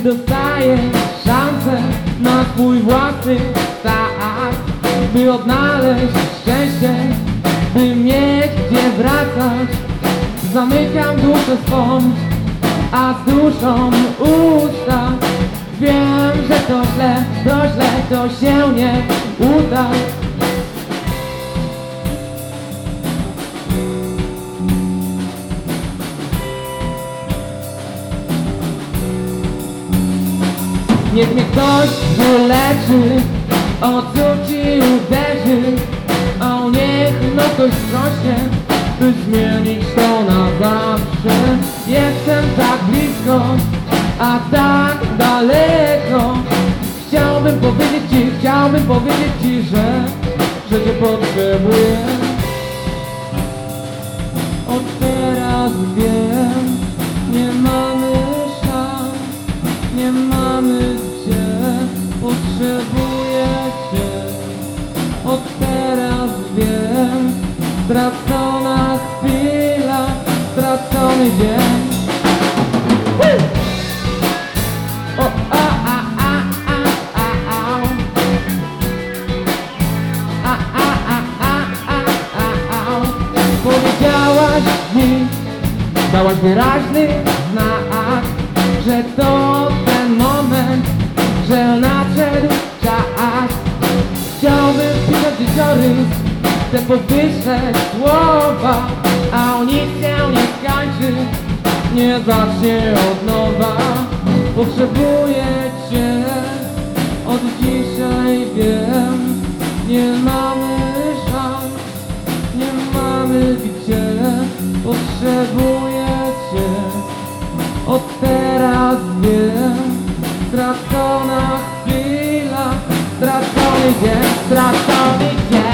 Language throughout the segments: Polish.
Gdy dostajesz szansę na swój własny start By odnaleźć szczęście, by mieć gdzie wracać Zamykam duszę swą, a z duszą usta. Wiem, że to źle, to źle, to się nie uda Niech mnie ktoś wyleczy, odrzuci i uderzy. O niech no ktoś wrośnie, by zmienić to na zawsze. Jestem tak blisko, a tak daleko. Chciałbym powiedzieć ci, chciałbym powiedzieć ci, że, że cię potrzebuję. Od teraz wiem, stracona chwila, stracony dzień. O, a, a, a, a, a, au. A, a, a, a, a, a, au. Powiedziałaś mi, dałaś wyraźny znak, że to ten moment, że nadszedł czas. Chciałbym pisać życiorys, chcę powysłać słowa, a o nic się nie skończy, nie zacznie od nowa. Potrzebuję Cię, od dzisiaj wiem, nie mamy szans, nie mamy gdzie, potrzebuję Cię. Od teraz wiem, stracona chwila, stracony dzień, stracony dzień.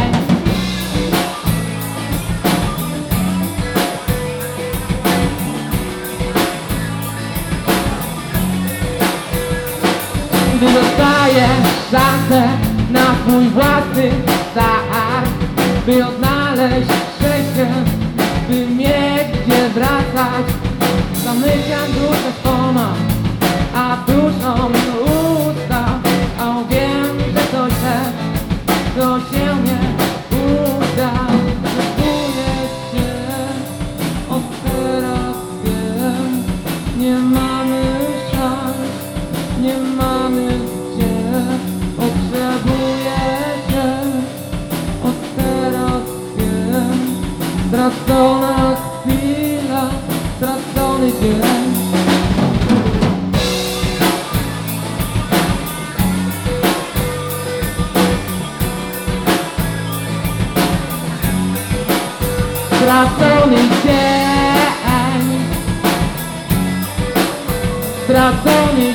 Dostaję szansę na swój własny start By odnaleźć szczęście, by mieć gdzie wracać. Zamykam duszę swoma, a duszą usta A wiem, że to źle, to się nie uda. Potrzebuję Cię, od teraz Nie mamy szans, nie mamy Potrzebuję Cię, od teraz wiem. Stracona chwila, stracony dzień. Stracony dzień. Stracony